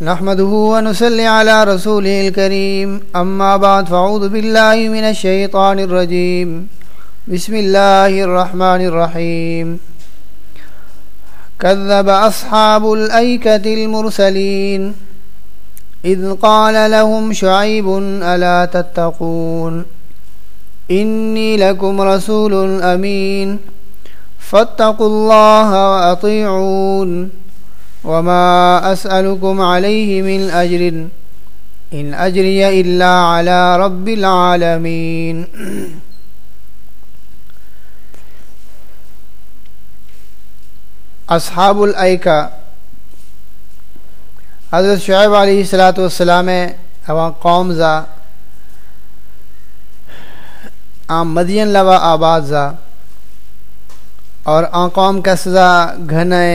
نحمده ونصلي على رسوله الكريم. أما بعد فأعوذ بالله من الشيطان الرجيم. بسم الله الرحمن الرحيم. كذب أصحاب الأيكة المرسلين. إذ قال لهم شعيب ألا تتقون؟ إني لكم رسول أمين. فاتقوا الله وأطيعون. وما أسألكم عليه من أجر إن أجري إلا على رب العالمين اصحاب العکا حضرت شعیب علیہ السلاۃ والسلام اوا قوم زا، آم مدین لوا آباد زا، اور آن قوم کا سزا گھنے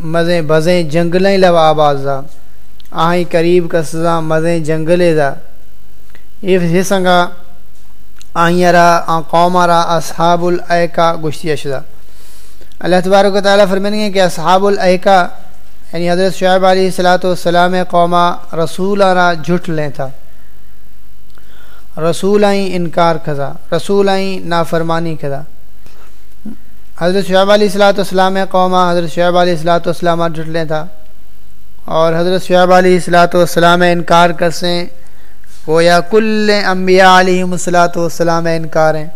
مزیں بزیں جنگلیں لوا آباد آہیں قریب کا سزا مزیں جنگلے زا یہ سنگا آہیں را آن قوم را اصحاب العکا گشتی اشدا اللہ تبارک و تعالیٰ فرمائیں گے کہ اصحاب العکا یعنی حضرت شعیب علیہ السلاۃ والسلام قوما رسول را جھٹ لیں تھا۔ رسول آئیں انکار کھزا رسول آئیں نافرمانی کھزا حضرت شعیب علیہ السلاۃ والسلام قوما حضرت شعیب علیہ السلاۃ والسلام جھٹ تھا۔ اور حضرت شعیب علیہ السلاۃ والسلام انکار کرسیں۔ وہ یا کل انبیاء علیہ السلاۃ والسلام انکار ہیں۔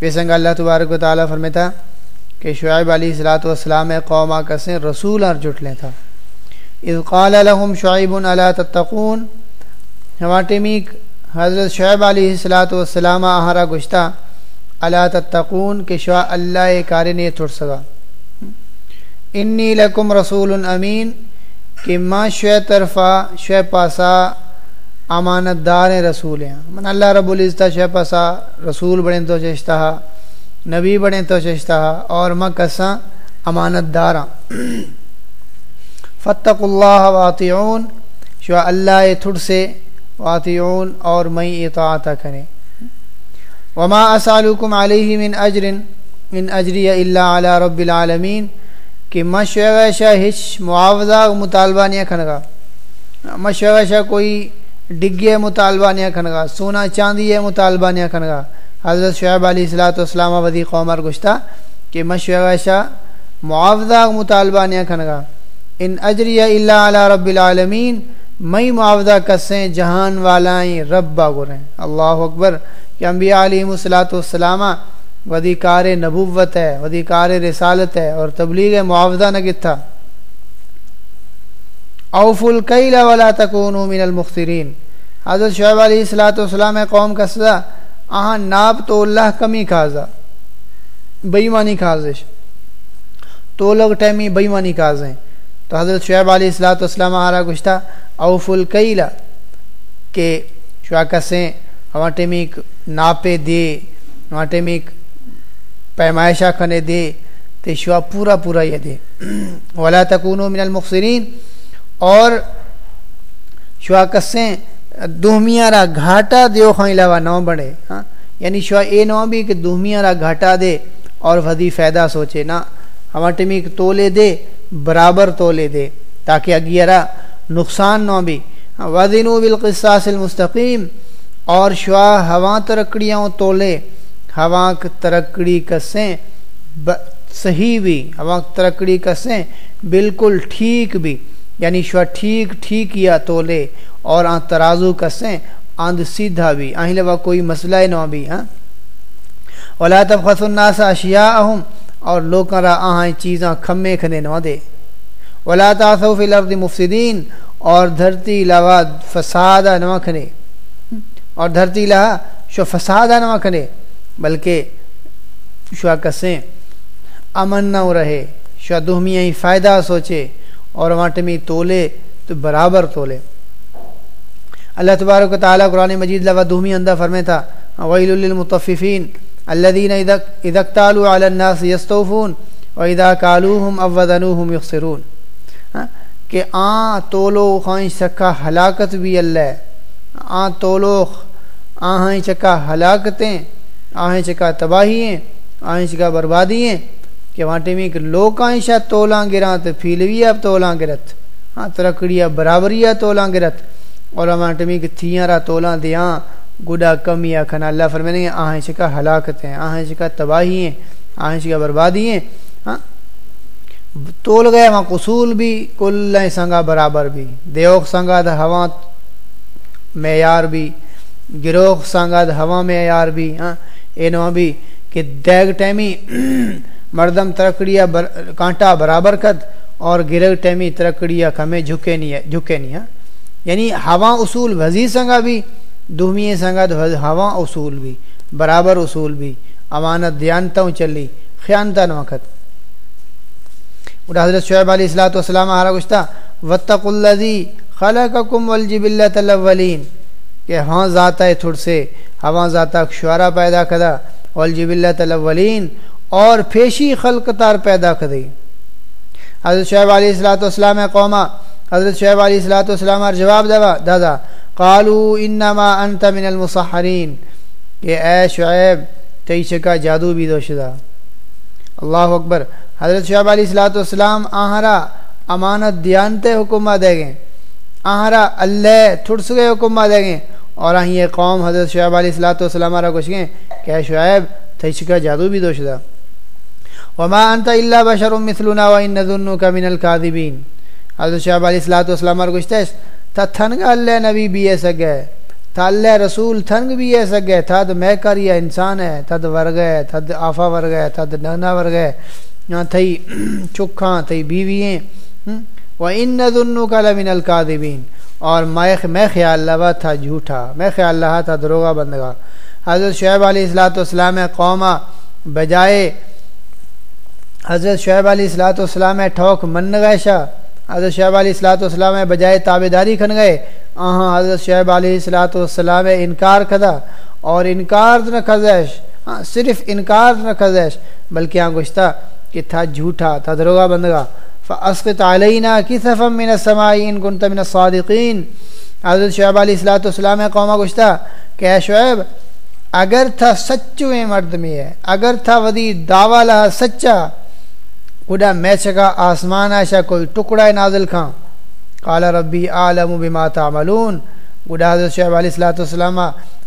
یہ سنگ اللہ تبارک و تعالیٰ فرمتا کہ شعیب علیہ السلاۃ والسلام قوما کسیں رسول اور جٹ تھا۔ اذ قال لهم شعیب علا تتقون۔ ہماٹمیک حضرت شعیب علیہ السلاۃ والسلام آہرا گشتہ علا تتقون کہ شعا اللہ کار نے تھڑ سگا انی لکم رسول امین کہ ما شع طرفہ شع پاسا امانت دار رسول ہیں۔ من اللہ رب العزتہ شع پاسا رسول بڑے تو چشتہ نبی بڑے تو چشتہ اور مکساں امانت داراں فتق اللہ واطعون شو اللہ تھڑ سے واطعون اور میں اطاعت کریں۔ وما اسالکم علیہ من اجر من اجری الا علی رب العالمین کہ مشغشہ ہچ معاوضہ مطالبہ نہیں کھنگا. مشغشہ کوئی ڈگے مطالبہ نہیں کھنگا. سونا چاندی ہے مطالبہ نہیں کھنگا. حضرت شعیب علیہ السلاۃ والسلام ودی قومر گشتہ کہ مشغشہ معاوضہ مطالبہ نہیں کھنگا. ان اجری اللہ علی رب العالمین. میں معاوضہ کسیں جہان والائیں رب باغریں. اللہ اکبر. کہ انبیاء علیہ السلاۃ والسلامہ ودیکار نبوت ہے ودی کار رسالت ہے اور تبلیغ معاوضہ نگت تھا اوف القیل ولا تکونوا من المخترین حضرت شعیب علیہ السلاۃ والسلام قوم کا سزا، آہاں ناب تو اللہ کمی کھازا بےمانی کھازش۔ تو لوگ ٹیمی بےمانی کھازیں۔ تو حضرت شعیب علیہ السلاۃ والسلام آرا گشتہ اوف القیلا کہ شعا کسیں ہمارا ناپے دے ہمارا ٹیمیک پیمائشہ کھنے دے تو شعا پورا پورا یہ دے۔ ولا تکونو من المخصرین اور شعا کسیں دوہمیاں را گھاٹا دیو خواہ علاوہ نو بڑھے۔ ہاں؟ یعنی شعا اے نو بھی کہ دوہمیاں را گھاٹا دے اور ودی فائدہ سوچے۔ نا ہمارا ٹیمیک تولے دے، برابر تولے دے، تاکہ اگیارہ نقصان نہ بھی۔ وزنو بالقصاص المستقیم اور شعا ہوا ترکڑیاں تولے، ہوا ترکڑی کسیں صحیح بھی، ہوا ترکڑی کسیں بالکل ٹھیک بھی یعنی شعا ٹھیک ٹھیک یا تولے اور آن ترازو کسیں آند سیدھا بھی آہیں لوا کوئی مسئلہ نہ بھی ہاں؟ ولا تبخسوا الناس اشیاءهم اور لوکاں را آہیں چیزاں کھمے کھنے نہ دے۔ ولا تعثوا فی الارض مفسدین اور دھرتی لوا فساد نہ کھنے۔ اور دھرتی لہا شو فساد نہ کھنے بلکہ شو کسیں امن نہ رہے، شو دہمیاں ہی فائدہ سوچے اور واٹمی تولے تو برابر تولے۔ اللہ تبارک و تعالیٰ قرآن مجید لوا دہمی اندہ فرمے تھا ویل للمطففین الذين اذا اكتالوا على الناس يستوفون واذا كالوهم او وزنوهم يخسرون ہاں، کہ آن تولو خائیں چکا ہلاکت بھی اللہ آن تولو آہیں چکا ہلاکتیں آہیں چکا تباہییں آہیں چکا بربادییں کہ وہاں ٹیمی کہ لوگ آئیں تولاں گراں تو پھیلوی اب تولاں گرت۔ ہاں ترکڑیا برابریا تولاں گرت۔ اور ہمارا ٹمی کہ تھیاں را تولاں دیاں۔ گڈا کمیا کھنا اللہ فرمائیں گے آہیں شکا ہلاکت ہیں آہیں شکا تباہی ہیں آہیں شکا بربادی ہیں ہاں تول گئے وہاں قصول بھی، کل سنگا برابر بھی۔ دیوک سنگا دا ہوا معیار بھی، گروہ سنگا ہوا معیار بھی ہاں اے نو بھی کہ دیگ ٹیمی مردم ترکڑیا بر، کانٹا برابر کد اور گرگ ٹیمی ترکڑیا کھمیں جھکے نہیں ہے جھکے نہیں ہے یعنی ہوا اصول وزیر سنگا بھی دومی سنگا ہوا اصول بھی، برابر اصول بھی، امانت دیانتا ہوں چلی خیانتا وقت۔ حضرت شعیب علیہ السلاۃ والسلام آرہ گشتا وطق الذی خلقکم والجبلت الاولین کہ ہاں ذاتہ تھوڑ سے ہوا ذاتہ شعرہ پیدا کدا والجبلت الاولین اور پیشی خلق تار پیدا کدی حضرت شعیب علیہ السلاۃ والسلام قوما حضرت شعیب علیہ السلاۃ والسلام اور جواب دوا دادا، قالو انما انت من المصحرین کہ اے شعیب تیش کا جادو بھی دوشدہ اللہ اکبر۔ حضرت شعیب علیہ السلاۃ والسلام آہرا امانت دیانتے حکمہ دے گئے۔ آہرا، اللہ تھڑس گئے حکمہ دے گئے۔ اور آہیں یہ قوم حضرت شعیب علیہ السلاۃ والسلام آرہ کچھ گئے۔ کہ شعیب تیش جادو بھی دوشدہ وما انت الا بشر مثلنا وان نظنك من الكاذبين حضرت شعیب علیہ الصلوۃ والسلام اور گشتے تا تھنگ اللہ نبی بھی ایسا گئے۔ تا اللہ رسول تھنگ بھی ایسا گئے۔ تھا تو میں کر یہ انسان ہے تد ور گئے تد آفا ور گئے تد نہنا ور گئے یہاں تھئی چکھاں، تھئی بیوییں وان نظنك لمن الكاذبين۔ اور میں میں خیال لوا تھا، جھوٹا۔ میں خیال لہا تھا دروغہ بندگا۔ حضرت شعیب علیہ الصلوۃ والسلام قوما بجائے حضرت شعیب علیہ السلاۃ والسلام ٹھوک من گئے شاہ حضرت شعیب علیہ السلاۃ والسلام بجائے تابے داری کھن گئے۔ آہاں، حضرت شعیب علیہ السلاۃ والسلام انکار کھدا۔ اور انکار نہ کھزیش ہاں صرف انکار نہ کھزیش بلکہ یہاں گشتہ کہ تھا جھوٹا، تھا دروگا بندگا۔ فاسقط علینا کسفا من السماء ان كنت من الصادقین حضرت شعیب علیہ السلاۃ والسلام قومہ گشتہ کہ اے شعیب، اگر تھا سچویں مرد میں ہے، اگر تھا ودی دعوی لہا سچا گڈا میچ کا آسمان ایسا کوئی ٹکڑا نازل کھاں قال ربی عالم بما تعملون۔ گڈا حضرت شعیب علیہ الصلوۃ والسلام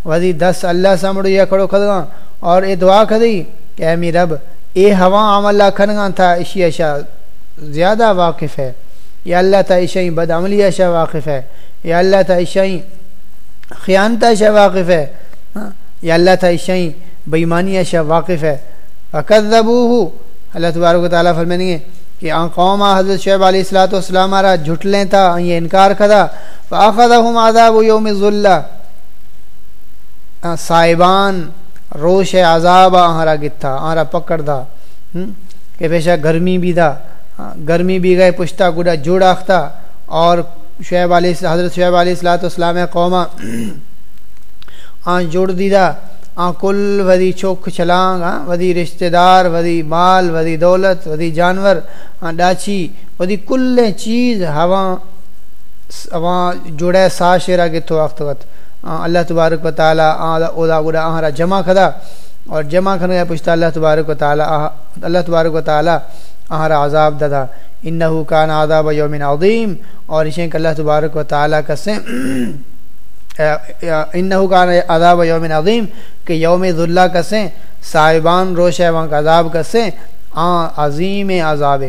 وزی دس اللہ سامڑو یا کھڑو کھدگا اور اے دعا کھدی، کہ اے می رب، اے ہوا عمل کھنگا تھا اشی اشا زیادہ واقف ہے۔ یا اللہ تا اشی بد واقف ہے۔ یا اللہ تا اشی خیانت اشا واقف ہے۔ ہاں؟ یا اللہ تا اشی بےمانی اشا واقف ہے۔ فکذبوہ اللہ تبارک و تعالیٰ فرمائیں گے کہ آن قوم حضرت شعیب علیہ السلاۃ والسلام آرہ جھٹلیں تھا یہ انکار کھدا فاخذہم عذاب یوم الظلہ۔ ہاں، صاحبان روش عذاب آہرا گتھا آہرا پکڑ دا۔ کہ پیشہ گرمی بھی دا۔ ہاں، گرمی بھی گئے، پشتا گڑا جوڑ آختا اور شعیب علیہ حضرت شعیب علیہ السلاۃ والسلام قومہ آن جوڑ دیدہ آ کل ودی چوکھ چھلانگ ہاں ودی رشتہ دار، ودی مال، ودی دولت، ودی جانور ہاں ڈاچی ودی کل چیز، ہوا ہوا جوڑے، سا شیرا گتھو وقت وقت۔ ہاں، اللہ تبارک و تعالیٰ اودا گڑا آہرا جمع کھدا اور جمع کھنا گیا پوچھتا اللہ تبارک و تعالیٰ اللہ تبارک و تعالیٰ آہرا عذاب ددا انہو کان عذاب یوم عظیم۔ اور اشیں کہ اللہ تبارک و تعالیٰ کسیں انہو کان عذاب یوم عظیم۔ کہ یوم ذلہ کسیں صاحبان روش وہاں کا عذاب کسیں آن عظیم عذاب۔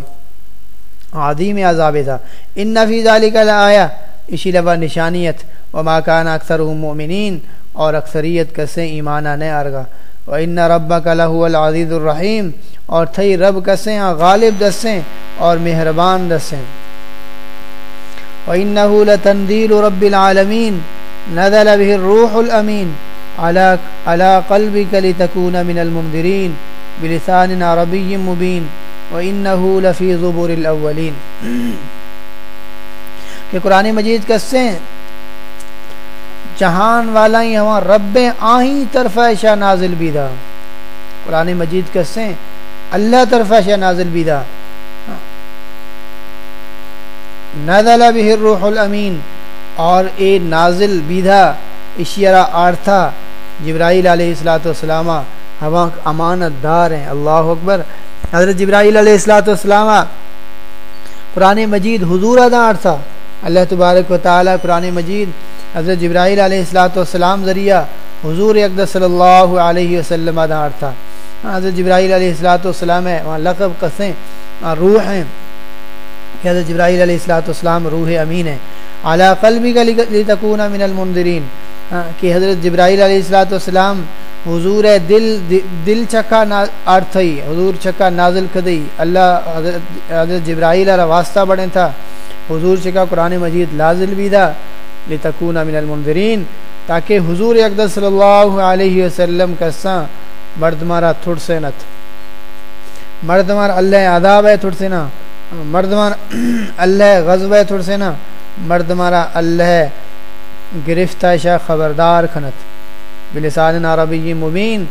عظیم عذاب تھا۔ ان فی ذالک آیا اسی لبا نشانیت۔ وما کان اکثر مؤمنین۔ اور اکثریت کسیں ایمانہ نے ارگا و ان ربک لہو العزیز الرحیم اور تھئی رب کسیں غالب دسیں اور مہربان دسیں وَإِنَّهُ لَتَنْدِيلُ جہان والا ہی ہوا رب آہیں طرف ایشا نازل بیدا قرآن مجید کسیں اللہ طرف ایشا نازل بیدا نزل به الروح الامین۔ اور اے نازل بیدھا اشیرہ آرتھا۔ جبرائیل علیہ السلاۃ والسلام ہوا امانت دار ہیں۔ اللہ اکبر۔ حضرت جبرائیل علیہ السلاۃ والسلام قرآن مجید حضور ادا تھا اللہ تبارک و تعالیٰ قرآن مجید حضرت جبرائیل علیہ السلاۃ والسلام ذریعہ حضور اقدس صلی اللہ علیہ وسلم ادا تھا۔ ہاں، حضرت جبرائیل علیہ السلاۃ والسلام ہے وہاں لقب قسیں روح ہیں کہ حضرت جبرائیل علیہ السلاۃ والسلام روح امین ہے اعلیٰ قلبی کا تکون من المندرین ہاں، کہ حضرت جبرائیل علیہ السلاۃ والسلام حضور دل دل چکا ارتھئی حضور چکا نازل کدئی۔ اللہ، حضرت حضرت جبرائیل علیہ واسطہ بڑھیں تھا۔ حضور چکا قرآن مجید لازل بھی تھا۔ لتکون من المنظرین تاکہ حضور اقدس صلی اللہ علیہ وسلم کساں مرد مارا تھوڑ سے نت مرد مار اللہ عذاب ہے تھوڑ سے نا مرد مار اللہ غضب ہے تھوڑ سے نا مرد مارا اللہ گرفتہ شاہ خبردار کھنت بلسان عربی مبین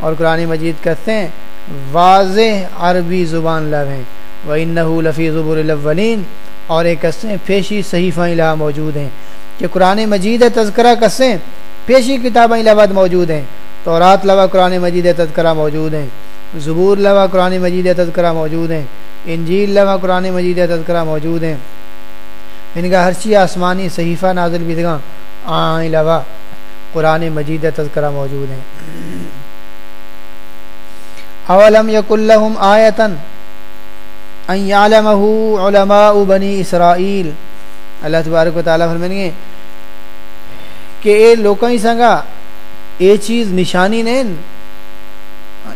اور قرآن مجید کہتے ہیں، واضح عربی زبان لب لویں و انََََََََََََََََََََََََََََََََََََََََََََََََََََََََََََََََََََََََََََََََََََََََََََ کہ قرآن مجید تذکرہ قصیں پیشی کتابیں لبد موجود ہیں، تورات لوا قرآن مجید تذکرہ موجود ہیں، زبور لوا قرآن مجید تذکرہ موجود ہیں، انجیل لوا قرآن مجید تذکرہ موجود ہیں۔ ان کا ہر چیز آسمانی صحیفہ نازل بھی دگاں آئیں لوا قرآن مجید تذکرہ موجود ہیں۔ اولم یک الحم آیتن علماء بنی اسرائیل۔ اللہ تبارک و تعالیٰ فرمائیں کہ اے لوکاں سنگا، اے چیز نشانی نے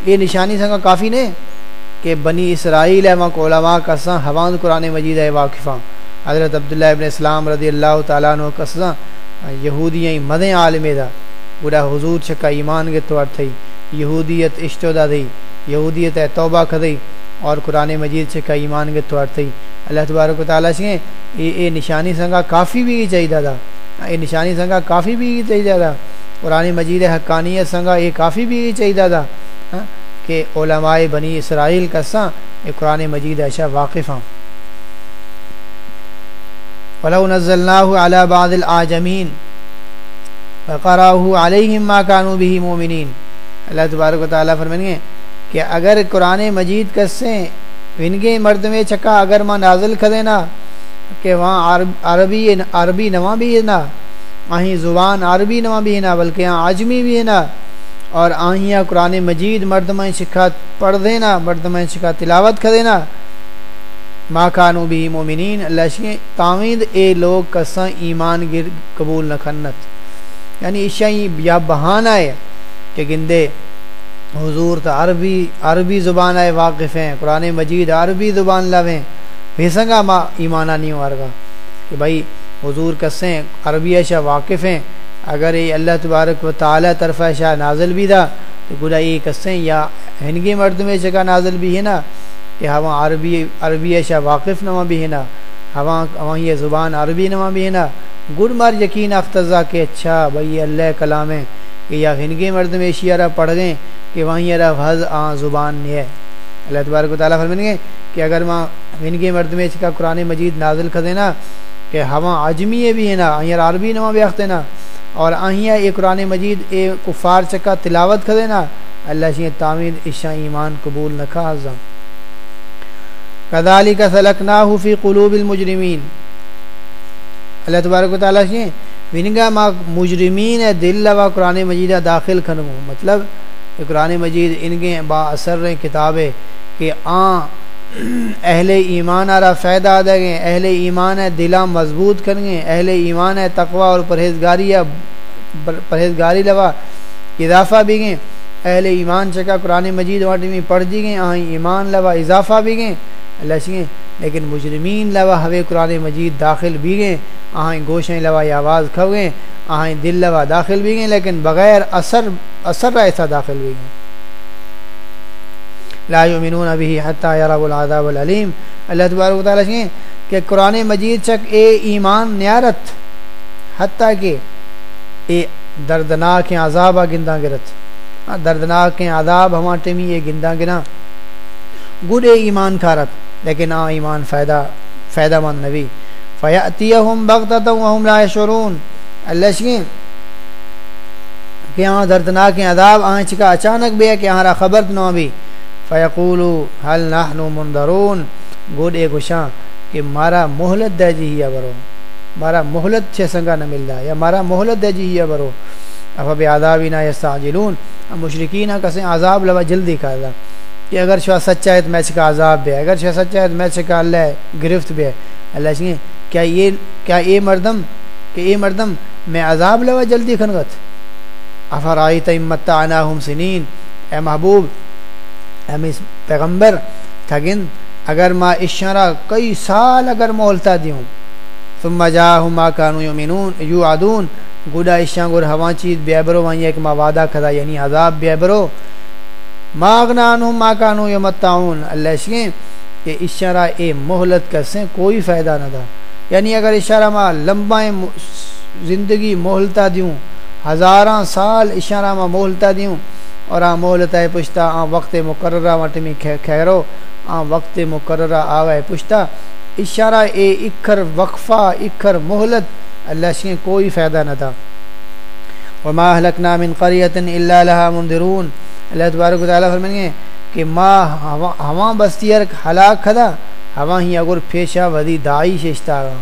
یہ نشانی سنگا کافی نے، کہ بنی اسرائیل ہے کو علماء کساں حوان قرآن مجید ہے واقفہ حضرت عبداللہ ابن اسلام رضی اللہ تعالیٰ عنہ کساں یہودی مدیں عالم دا۔ بڑا حضور چکا ایمان کے طور تھی یہودیت اشتدا دی یہودیت توبہ کھدئی اور قرآن مجید چکا ایمان کے طور تھی اللہ تبارک و تعالیٰ سے اے نشانی سنگا کافی بھی چاہیے تھا یہ نشانی سنگا کافی بھی چاہیے تھا۔ قرآن مجید حقانیت سنگا یہ کافی بھی چاہیے تھا۔ ہاں، کہ علماء بنی اسرائیل کا ساں یہ قرآن مجید ایسا واقف ہوں ولو نزلناه على بعض العاجمين فقراه عليهم ما كانوا به مؤمنين۔ اللہ تبارک و تعالیٰ فرمائیں کہ اگر قرآن مجید کسیں ونگے مرد میں چکا اگر ماں نازل کھدینا کہ وہاں عربی عربی نواں بھی ہے نا آہیں زبان عربی نواں بھی ہے نا، بلکہ یہاں عجمی بھی ہے نا، اور آہیاں قرآن مجید مرد میں سکھا پڑھ دینا مرد میں سکھا تلاوت کھدینا ماں کانو بھی مومنین، اللہ شی تعمید اے لوگ کساں ایمان گر، قبول نہ کھنت۔ یعنی عشائی یا بہانہ ہے کہ گندے حضور تو عربی عربی زبان آئے، واقف ہیں۔ قرآن مجید عربی زبان لویں بھیسنگا ماں ایمانہ نہیں ہوگا کہ بھائی حضور کسیں عربی ایشا واقف ہیں اگر یہ اللہ تبارک و تعالیٰ طرف ایشا نازل بھی تھا تو گلا یہ کسیں یا ہنگی مرد میں چکا نازل بھی ہے نا کہ ہوا عربی عربی ایشا واقف نما بھی ہے نا ہوا وہاں یہ زبان عربی نما بھی ہے نا گڑ مار یقین افتضا کہ اچھا بھائی اللہ کلام ہے کہ یا ہنگی مرد میں ایشیا پڑھ گئے کہ وہیں یہ حض آ زبان نہیں ہے اللہ تبارک و تعالیٰ فرمائیں گے کہ اگر وہاں ونگے مرد میں کا قرآن مجید نازل کر دینا، کہ ہوا عجمی بھی ہے نا آئیں عربی نما بھی اختے نا، اور آہیاں یہ قرآن مجید اے کفار چکا تلاوت کر دینا، اللہ سے تعمیر عشا ایمان قبول نہ کھا حضم کدالی کا سلک نہ فی قلوب المجرمین۔ اللہ تبارک و تعالیٰ سے ونگا ما مجرمین دل لوا قرآن مجید داخل کھنو مطلب قرآن مجید ان کے با اثر کتابیں کہ آ اہل ایمان آ رہا فائدہ دے اہل ایمان ہے دلا مضبوط کر گئے اہل ایمان ہے تقوا اور پرہیزگاری ہے پرہیزگاری لوا اضافہ بھی گئے۔ اہل ایمان چکا قرآن مجید واٹی میں پڑھ دی گئے آہیں ایمان لوا اضافہ بھی گئے۔ اللہ لیکن مجرمین لوا ہوے قرآن مجید داخل بھی گئے۔ آہیں گوشیں لوا یہ آواز کھو گئے آہیں دل لوا داخل بھی گئے، لیکن بغیر اثر اثر ایسا داخل بھی گئے۔ لا یؤمنون به حتی یروا العذاب العلیم. اللہ تبارک و تعالی کہ قرآن مجید چک اے ایمان نیارت، حتیٰ کہ اے دردناک عذاب گندا گرت. ہاں، دردناک عذاب ہما ٹیمی یہ گندا گنا۔ گڈ اے ایمان کھارت، لیکن آ ایمان فائدہ فائدہ مند نبی۔ فیاتیہم بغتتا وهم لا یشعرون۔ اللہ شکیں کہ یہاں دردناک عذاب آئیں چکا اچانک بھی کہ یہاں خبر نہ بھی۔ فیقولو، حل نحن مندرون گوڈ اے گشاں کہ مارا مہلت دے جی ہی برو مارا مہلت چھ سنگا نہ مل رہا یا مارا مہلت دے جی ہی برو اب اب آدابی نہ یستعجلون مشرقین کسیں عذاب لوا جلدی کہا دا کہ اگر شوا سچا ہے تو میچ کا عذاب بھی ہے اگر شوا سچا ہے تو میچ کا اللہ گرفت بھی ہے اللہ چاہیں کیا یہ، کیا اے مردم، کہ اے مردم میں عذاب لوا جلدی کھنگت افرائی تیمت عناہم سنین۔ اے محبوب اے پیغمبر تھگن اگر ما اشارہ کئی سال اگر مولتا دیوں۔ ثم جاہم ما کانو یومنون یوعدون گوڑا اشان گور ہوا چیز بیبرو وہاں ایک ما وعدہ کھدا یعنی عذاب بیبرو ما اغنانہم ما کانو یمتعون، اللہ شکیں کہ اشارہ اے محلت کسیں کوئی فائدہ نہ دا۔ یعنی اگر اشارہ ما لمبائیں زندگی مہلتا دیوں، ہزاراں سال اشارہ ما مہلتا دیوں اور آ مہلتا ہے پشتا، آ وقت مقررہ وٹمی خیرو آ وقت مقررہ آوے پشتا۔ اشارہ اے اکھر وقفہ، اکھر مہلت، اللہ سے کوئی فائدہ نہ تھا۔ وما اهلكنا من قريه الا لها منذرون۔ اللہ تبارک و تعالی فرمائیں کہ ما ہوا بستیار ہلاک کھدا، ہوا ہی اگر پیشا ودی دائی ششتا گا،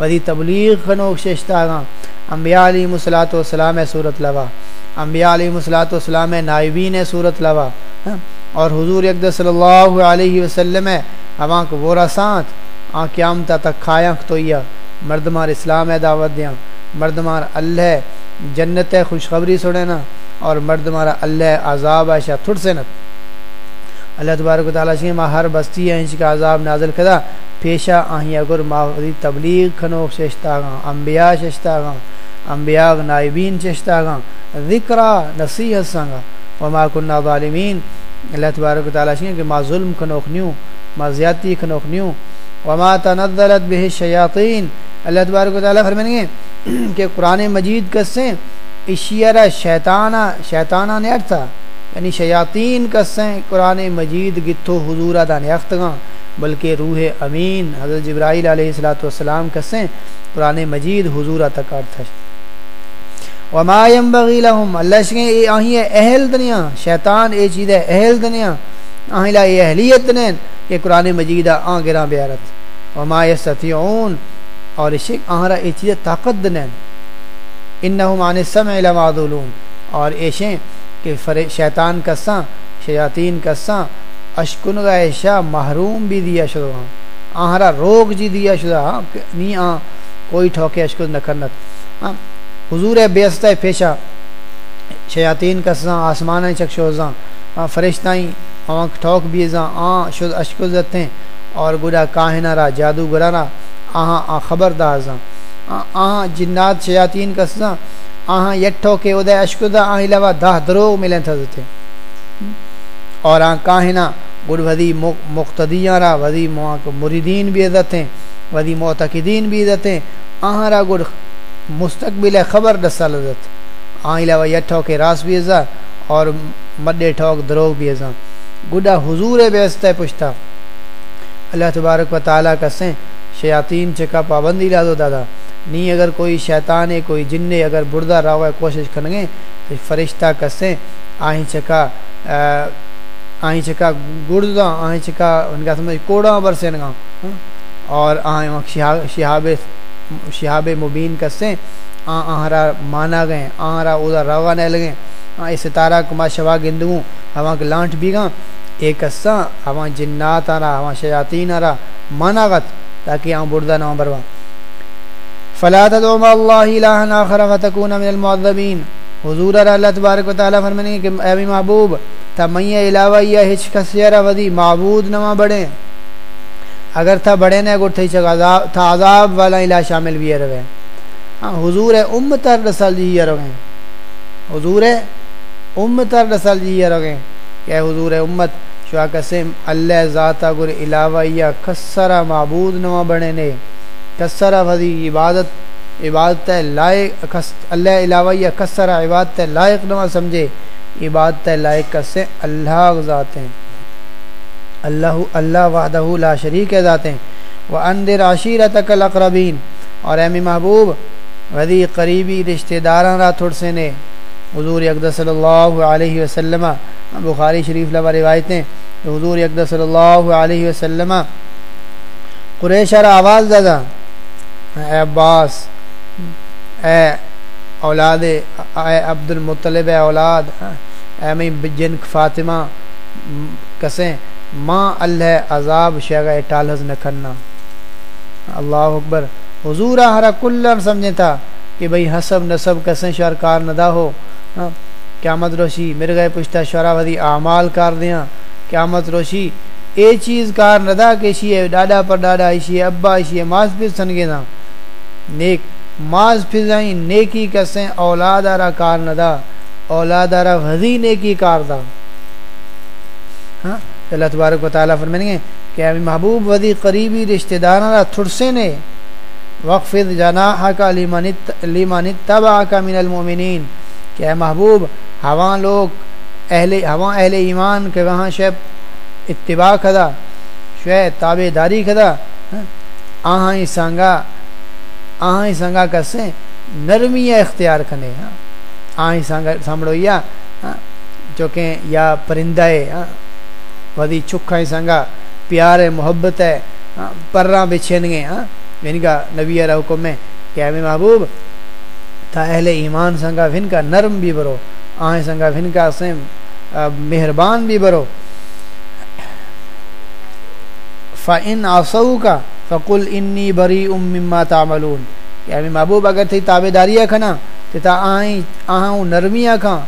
ودی تبلیغ خنوک ششتا گا۔ انبیاء علیہ الصلوۃ والسلام سورت لوا۔ انبیاء علیہ الصلوۃ والسلام نائبین سورت لوا ہاں؟ اور حضور اقدس صلی اللہ علیہ وسلم ہوا کو وہ رسانت آ قیامت تک کھایا تو یا مردمار اسلام ہے، دعوت دیا مردمار اللہ جنت ہے، خوشخبری سنے نا۔ اور مردمارا اللہ عذاب ہے شاہ سے اللہ تبارک و تعالیٰ سے ماں ہر بستی ہے انچ کا عذاب نازل کدا پیشہ آہیں اگر ماہدی تبلیغ کھنوک ششتا گا انبیاء ششتا گا انبیاء نائبین ششتا گا ذکرہ نصیحت سنگا وما کننا ظالمین، اللہ تبارک و تعالیٰ سے کہ ما ظلم کھنوک نیوں، ما زیادتی کھنوک نیوں۔ وما تنزلت به الشیاطین، اللہ تبارک و تعالیٰ فرمائیں گے کہ قرآن مجید کسیں اشیرہ شیطانہ شیطانہ نے تھا۔ یعنی شیاطین کسیں قرآن مجید گتھو حضورہ دا نیختگاں بلکہ روح امین، حضرت جبرائیل علیہ السلاۃ والسلام کسیں قرآن مجید حضورہ تک ارتھا وما ينبغي لهم۔ اللہ شکیں اے آہیں اہل دنیا، شیطان اے چیز ہے، اہل دنیا۔ آہیں لا اے اہلیت نے کہ قرآن مجیدہ آن گراں بیارت۔ وما يستطيعون اور شک آہرا اے چیز طاقت دنین انہم عن السمع لمعذولون اور ایشیں کہ شیطان کساں شیاطین کساں اشکن گا ایشا محروم بھی دیا شدہ ہاں۔ آہرا روک جی دیا شدہ ہاں نی کوئی ٹھوکے اشکن نہ۔ کرنت ہاں حضور بیستہ پیشہ شیاطین کساں آسمان چکشوزاں ہاں فرشتائیں آن ٹھوک بیزاں آن شد اشکزت ہیں اور گڑا کاہنہ را جادو گرا را، آہاں آ خبردار زاں۔ آہاں جنات شیاطین کساں آہاں یٹھو کے ادے اشکدہ آہی لوا دہ درو ملیں تھا تھے اور آن کاہنا گڑ ودی مقتدیاں را ودی مریدین بھی عزت ہیں ودی معتقدین بھی عزت ہیں آہاں را گڑ مستقبل خبر دسال عزت آہی یٹھو کے راس بھی عزت اور مڈے ٹھوک درو بھی عزت گڑا حضور بیستہ پشتا. اللہ تبارک و تعالیٰ کسیں شیاطین چکا پابندی لا دو دادا. نہیں اگر کوئی شیطان ہے، کوئی جن اگر بردہ رہا ہوا ہے کوشش کریں تو فرشتہ کسیں آہیں چکا آہیں چکا گردہ آہیں چکا ان کا سمجھ کوڑا برسے نگا اور آہیں شہاب شہاب مبین کسیں آ آہرا مانا گئے آہرا ادھر روا نہ لگیں آ ستارہ کما شوا گندگوں، ہوا کے لانٹ بھی گاں، ایک اساں، ہوا جنات آ رہا ہوا شیاطین آ مانا گت، تاکہ آن بردہ نہ بروا۔ فلا تدعو ما اللہ الہ آخر فتکون من المعذبین۔ حضور اللہ تبارک و تعالی فرمانے کہ اے محبوب تھا علاوہ یہ ہچ کسیرا ودی معبود نما بڑے اگر تھا بڑے نے گڑ تھی چگا تھا عذاب والا الہ شامل بھی رہے ہاں حضور امت رسل جی رہے حضور امت رسل جی رہے کہ حضور امت شوا قسم اللہ ذاتا گر علاوہ یا کسرا معبود نما بڑے نے کسرا بھدی عبادت عبادت لائق اللہ علاوہ یا کسرا عبادت لائق نما سمجھے۔ عبادت لائق کسے اللہ ذات ہیں۔ اللہ اللہ وحدہ لا شریک ذات ہیں وہ اندر عشیرتک الاقربین اور امی محبوب ودی قریبی رشتہ داراں را تھوڑ سے نے۔ حضور اقدس صلی اللہ علیہ وسلم، بخاری شریف لبا روایتیں۔ حضور اقدس صلی اللہ علیہ وسلم قریشر آواز دادا۔ اے عباس، اے اولاد، اے عبد المطلب اے اولاد، اے میں جن فاطمہ، کسیں۔ ماں اللہ عذاب شیغ ٹالحز نکھنا اللہ اکبر۔ حضور ہرا کلر سمجھے تھا کہ بھئی حسب نصب کسیں شر کار ندا ہو۔ ہاں، قیامت روشی، میرے گئے پشتہ شرا ودی اعمال کار دیاں۔ قیامت روشی، اے چیز کار ندا کہ شی ڈاڈا پر ڈاڈا ایشی ابا ایشی ماس پھر سنگے نا۔ نیک، ماز پھزائیں نیکی کسیں اولاد آرا کار ندا اولاد آرا وزی نیکی کار دا۔ ہاں اللہ تبارک و تعالیٰ فرمائیں گے کہ ابھی محبوب ودی قریبی رشتہ دارا تھرسے نے وقف جناح کا لیمان تبا کا من المومنین کہ اے محبوب ہوا لوگ، اہل ہوا اہل ایمان کے وہاں شیب اتباع کھدا شہ تابے داری کھدا ہاں؟ آہاں ہی سانگا، آہاں ہی سانگا کسے نرمی اختیار کھنے۔ ہاں؟ آہاں ہی سانگا سامڑو یا ہاں؟ یا پرندہ ہے ہاں؟ ودی چکھا ہی پیار ہے محبت ہے ہاں؟ پرہ گے ہاں ان کا نبی حکم میں کہ اے محبوب تھا اہل ایمان سنگا فن کا نرم بھی برو آہیں سنگا فن کا سیم مہربان بھی برو فَإِنْ عَصَوْكَ فَقُلْ إِنِّي بَرِيءٌ مِّمَّا تَعْمَلُونَ کہ اے محبوب اگر تھی تابداریاں کھنا تو تا آہیں آہاں نرمیاں کھاں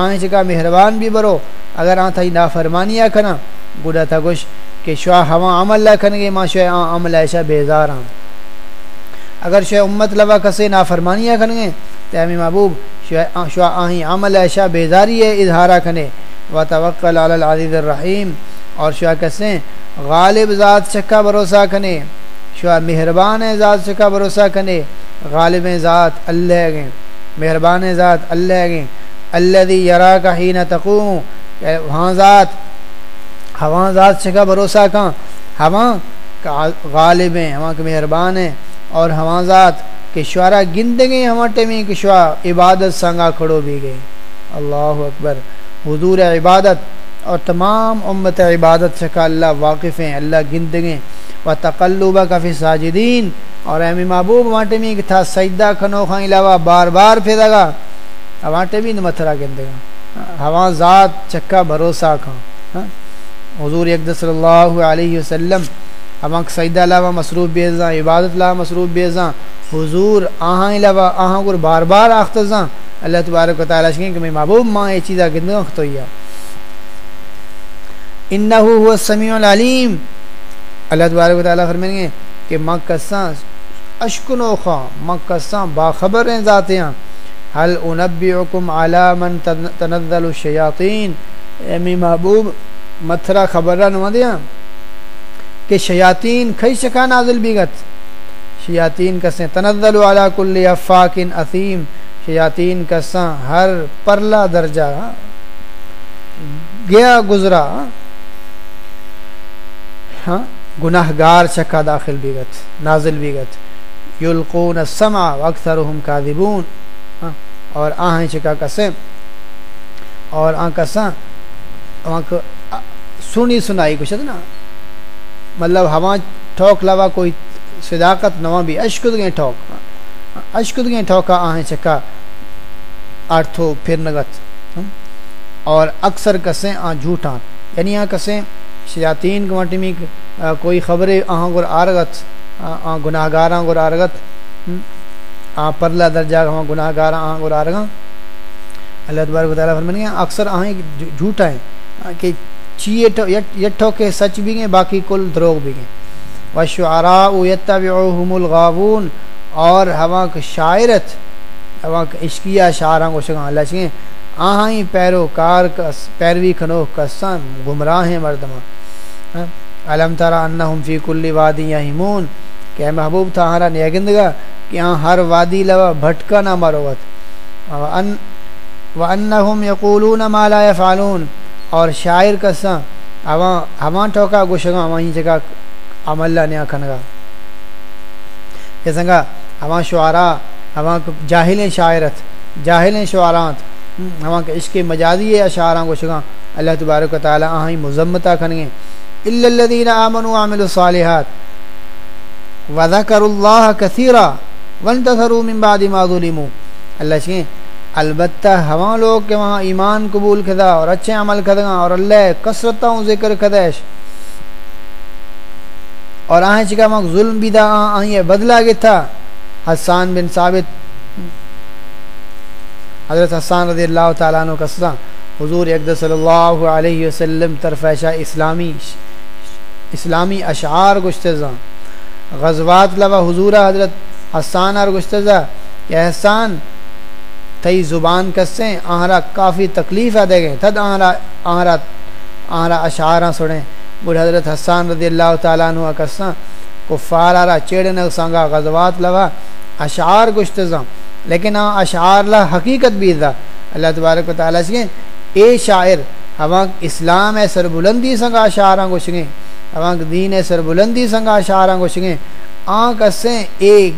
آہیں چکا مہربان بھی برو اگر آن تھی نافرمانیاں کھنا گوڑا تھا گوش کہ شواہ ہوا عمل لکھن گے، ما شواہ عمل ایشا بیزار ہاں اگر شواہ امت لوا کسے نافرمانیاں کھن گے تو امی محبوب شواہ آہیں عمل ایشا بیزاری ہے اظہارہ کھنے و توقل علی العزیز الرحیم۔ اور شواہ کسے غالب ذات چکا بھروسہ کھنے شواہ مہربان ذات چکا بھروسہ کھنے غالب ذات اللہ گئے مہربان ذات اللہ گئے اللہ دی یرا کا ہی نہ وہاں ذات ہوا ذات سے کا بھروسہ کہاں؟ ہوا غالب ہیں ہوا کے مہربان ہیں۔ اور ہوا ذات کے شعرا گند گئے ہوا ٹیمی کہ شعا عبادت سنگا کھڑو بھی گئے۔ اللہ اکبر۔ حضور عبادت اور تمام امت عبادت سے کا اللہ واقف ہیں، اللہ گند گئے و تقلبہ کا فی ساجدین اور امی محبوب وہاں میں کہ تھا سجدہ کھنو خان علاوہ بار بار پھر لگا وہاں بھی متھرا گند گا ہوا ذات چکا بھروسہ کھاں ہاں؟ حضور اقدس صلی اللہ علیہ وسلم امک سیدہ علاوہ مصروف بیزاں، عبادت لا مصروف بیزاں، حضور آہاں علاوہ آہاں گر بار بار آختزاں اللہ تبارک و تعالیٰ شکیں کہ میں محبوب ماں یہ چیزہ گندگاں اختویا انہو ہوا السمیع العلیم۔ اللہ تبارک و تعالیٰ فرمائیں گے کہ مکساں اشکن و خواہ مکساں باخبر ہیں ذاتیاں حل انبیعکم علی من تنزل الشیاطین۔ اے محبوب متھرا خبر نہ دیا کہ شیاطین کھئی شکا نازل بیگت شیاطین کسیں تنزل علی کل افاق اثیم شیاطین کساں ہر پرلا درجہ گیا گزرا۔ ہاں گناہ گار چکا داخل بیگت نازل بیگت یلقون السمع واکثرهم کاذبون۔ ہاں اور آہیں چکا کسیں اور آن کساں سنی سنائی کچھ نا مطلب ہوا ٹھوک لوا کوئی صداقت نواں بھی۔ اشکد گئے ٹھوک۔ اشکد گئے ٹھوکا آہیں چکا۔ آٹھو پھر نگت۔ اور اکثر کسیں آ جھوٹاں۔ یعنی آ کسیں شیاطین کو مٹمی کوئی خبریں آہاں گر آرگت۔ آ گناہ گاراں گر آرگت۔ آ پرلا درجہ ہاں گناہ گاراں آہاں گر آرگاں۔ اللہ تبارک و تعالیٰ فرمانی اکثر آہیں جھوٹا ہیں۔ کہ چیئے یٹھو کے سچ بھی گئے باقی کل دروغ بھی گئے وشعراء یتبعوہم الغاوون۔ اور ہوا کا شاعرت ہوا کا عشقیہ شاعراں کو شکاں۔ اللہ چکیں آہاں ہی پیروی کھنو کسان، گمراہ ہیں مردمہ ہاں؟ علم ترہ انہم فی کل وادی یہیمون کہ محبوب تھا ہمارا نیگندگا کہ ہاں ہر وادی لوا بھٹکا نہ مروت وَأَنَّهُمْ يَقُولُونَ مَا لَا يَفْعَلُونَ۔ اور شاعر کساں ہواں ہواں ٹھوکا گوشگاں وہیں جگہ عمل اللہ نے کھنگا یہ سنگا ہواں شعراء ہواں جاہل شاعرت جاہل شعرات ہواں کے عشق مجازی ہے اشعاراں گوشگاں اللہ تبارک و تعالیٰ آہیں مذمتہ کھنگیں الا الذین آمنوا وعملوا الصالحات وذکر اللہ کثیرہ ون من بعد ما ظلموا۔ اللہ چکیں البتہ ہوا لوگ کہ وہاں ایمان قبول کھدا اور اچھے عمل کھدا اور اللہ کثرتا ہوں ذکر کھدیش۔ اور آہیں چکا وہاں ظلم بھی دا آہیں بدلا گیا تھا۔ حسان بن ثابت، حضرت حسان رضی اللہ تعالیٰ عنہ کا حضور اقدس صلی اللہ علیہ وسلم طرفیشہ اسلامی اسلامی اشعار گشتزاں غزوات لوا حضورہ حضرت حسان اور گشتزہ کہ احسان تئی زبان کسیں آہرا کافی تکلیف دے گئے تھد آہرا آہرا آہرا اشعاراں سڑیں بڑھ حضرت حسان رضی اللہ تعالیٰ عنہ کساں کفار آرا چیڑ سانگا غزوات لوا، اشعار گشتزاں لیکن آ اشعار لا حقیقت بھی دا۔ اللہ تبارک و تعالیٰ سے اے شاعر ہوا اسلام ہے سر بلندی سنگا اشعاراں گشگیں ہوا دین ہے سر بلندی سنگا اشعاراں گشگیں آنکھ اسیں ایک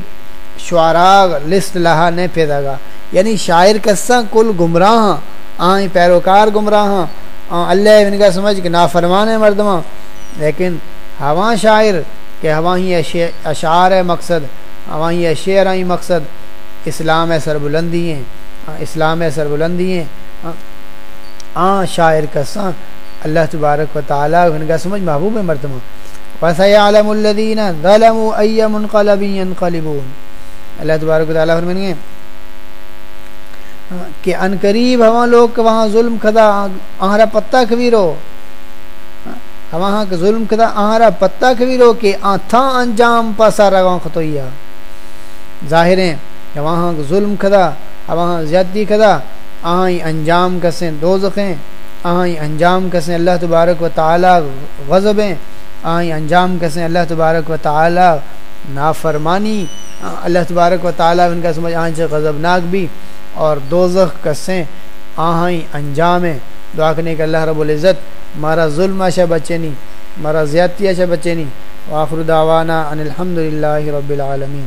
شعراغ لسٹ لہا نہیں پیدا گا۔ یعنی شاعر کساں کل گمراہ ہاں، آئیں پیروکار گمراہ ہاں۔ آ اللہ ان کا سمجھ کہ نافرمان ہے مردماں لیکن ہوا شاعر کہ ہوا ہی اشعار ہے مقصد ہوا ہی شعر آئی مقصد۔ اسلام ہے سر بلندی ہیں اسلام ہے سر بلندی ہیں آ شاعر کساں۔ اللہ تبارک و تعالیٰ ان کا سمجھ محبوب ہے مردماں وَسَيَعْلَمُ الَّذِينَ ظَلَمُوا أَيَّ مُنْقَلَبٍ يَنْقَلِبُونَ۔ اللہ تبارک و تعالیٰ فرمائیں گے کہ ان قریب ہوا لوگ وہاں ظلم کھدا آہرا پتہ کبیرو وہاں کا ظلم کھدا آہرا پتہ کبیرو کہ آتھا انجام پاسا رگاں خطویا ظاہر ہیں کہ وہاں ظلم کھدا، وہاں زیادتی کھدا آہیں انجام کسیں دوزخیں آہیں انجام کسیں اللہ تبارک و تعالیٰ غضبیں آہیں انجام کسیں اللہ تبارک و تعالیٰ نافرمانی۔ اللہ تبارک و تعالیٰ ان کا سمجھ آنچ غضبناک بھی اور دوزخ کسیں آہیں انجام دعا کرنے کہ اللہ رب العزت مارا ظلم اشا بچے نہیں مارا زیادتی اشا بچے نہیں وآخر دعوانا ان الحمد رب العالمین۔